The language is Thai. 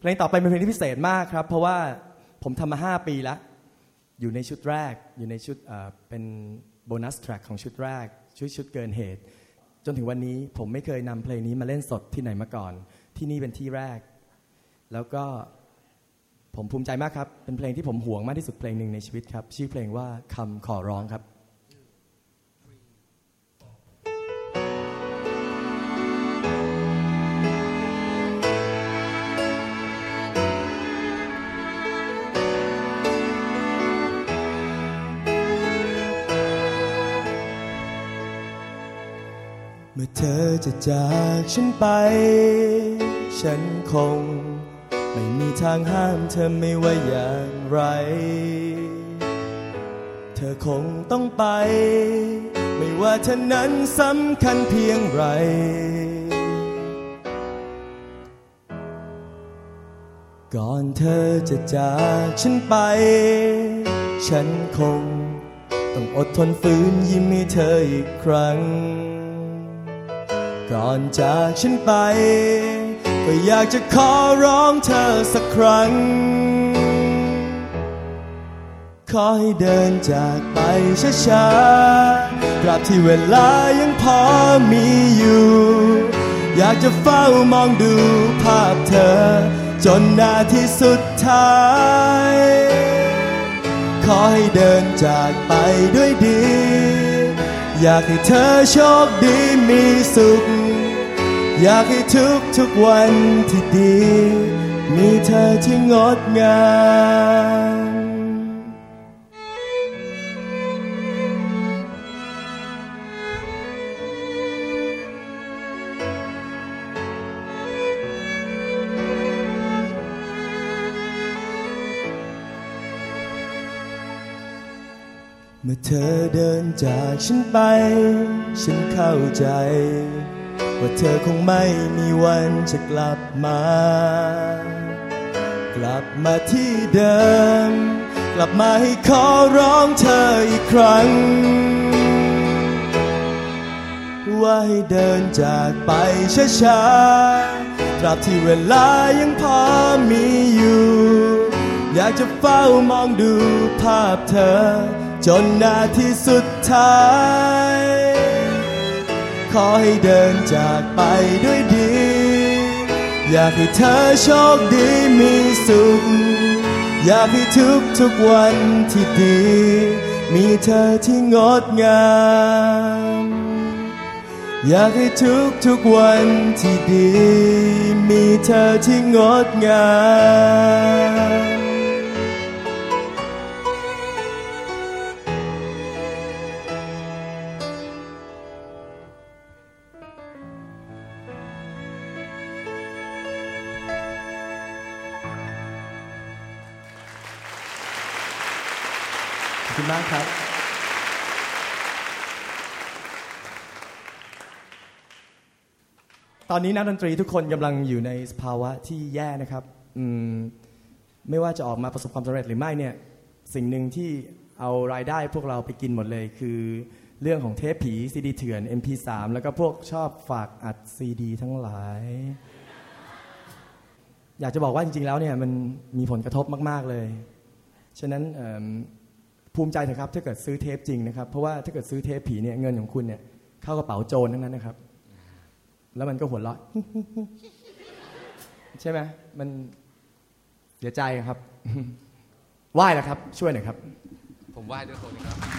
เพลงต่อไปเป็นเพลงที่พิเศษมากครับ เพราะว่าผมทำมา5ปีแล้ว อยู่ในชุดแรก อยู่ในชุดเป็นโบนัสแทร็กของชุดแรก ชุดชุดเกินเหตุ จนถึงวันนี้ผมไม่เคยนำเพลงนี้มาเล่นสดที่ไหนมาก่อน ที่นี่เป็นที่แรก แล้วก็ผมภูมิใจมากครับ เป็นเพลงที่ผมหวงมากที่สุดเพลงหนึ่งในชีวิตครับ ชื่อเพลงว่าคำขอร้องครับ มื่อเธอจะจากฉันไป ฉันคง ไม่มีทางห้ามเธอไม่ว่าอย่างไร เธอคงต้องไป ไม่ว่าเธอนั้นสำคัญเพียงไร ก่อนเธอจะจากฉันไป ฉันคง ต้องอดทนฝืนยิ้มให้เธออีกครั้ง ก่อนจากฉันไป ก็อยากจะขอร้องเธอสักครั้ง ขอให้เดินจากไปช้าๆตราบที่เวลายังพอมีอยู่ อยากจะเฝ้ามองดูภาพเธอ จนนาทีสุดท้ายขอให้เดินจากไปด้วยดี อยากให้เธอโชคดีมีสุข อยากให้ทุกทุกวันที่ดี มีเธอที่งดงาม เมื่อเธอเดินจากฉันไป ฉันเข้าใจ ว่าเธอคงไม่มีวันจะกลับมา กลับมาที่เดิม กลับมาให้ขอร้องเธออีกครั้ง ว่าให้เดินจากไปช้าๆตราบที่เวลายังพอมีอยู่ อยากจะเฝ้ามองดูภาพเธอ จนนาทีสุดท้าย ขอให้เดินจากไปด้วยดี อยากให้เธอโชคดีมีสุข อยากให้ทุกทุกวันที่ดี มีเธอที่งดงาม อยากให้ทุกทุกวันที่ดี มีเธอที่งดงาม คุณมากครับ ตอนนี้นักดนตรีทุกคนกำลังอยู่ในสภาวะที่แย่นะครับมไม่ว่าจะออกมาประสบความสำเร็จหรือไม่เนี่ยสิ่งหนึ่งที่เอารายได้พวกเราไปกินหมดเลยคือเรื่องของเทปผีซีดีเถื่อน MP3 แล้วก็พวกชอบฝากอัดซีดีทั้งหลาย อยากจะบอกว่าจริงๆแล้วเนี่ยมันมีผลกระทบมาก ๆเลย ฉะนั้น ภูมิใจเถอะครับถ้าเกิดซื้อเทปจริงนะครับ เพราะว่าถ้าเกิดซื้อเทปผีเนี่ยเงินของคุณเนี่ยเข้ากระเป๋าโจรทั้งนั้นนะครับ แล้วมันก็หัวเราะใช่ไหมมันเสียใจครับไหว้แล้วครับ ช่วยหน่อยครับ ผมไหว้ด้วยคนนะครับ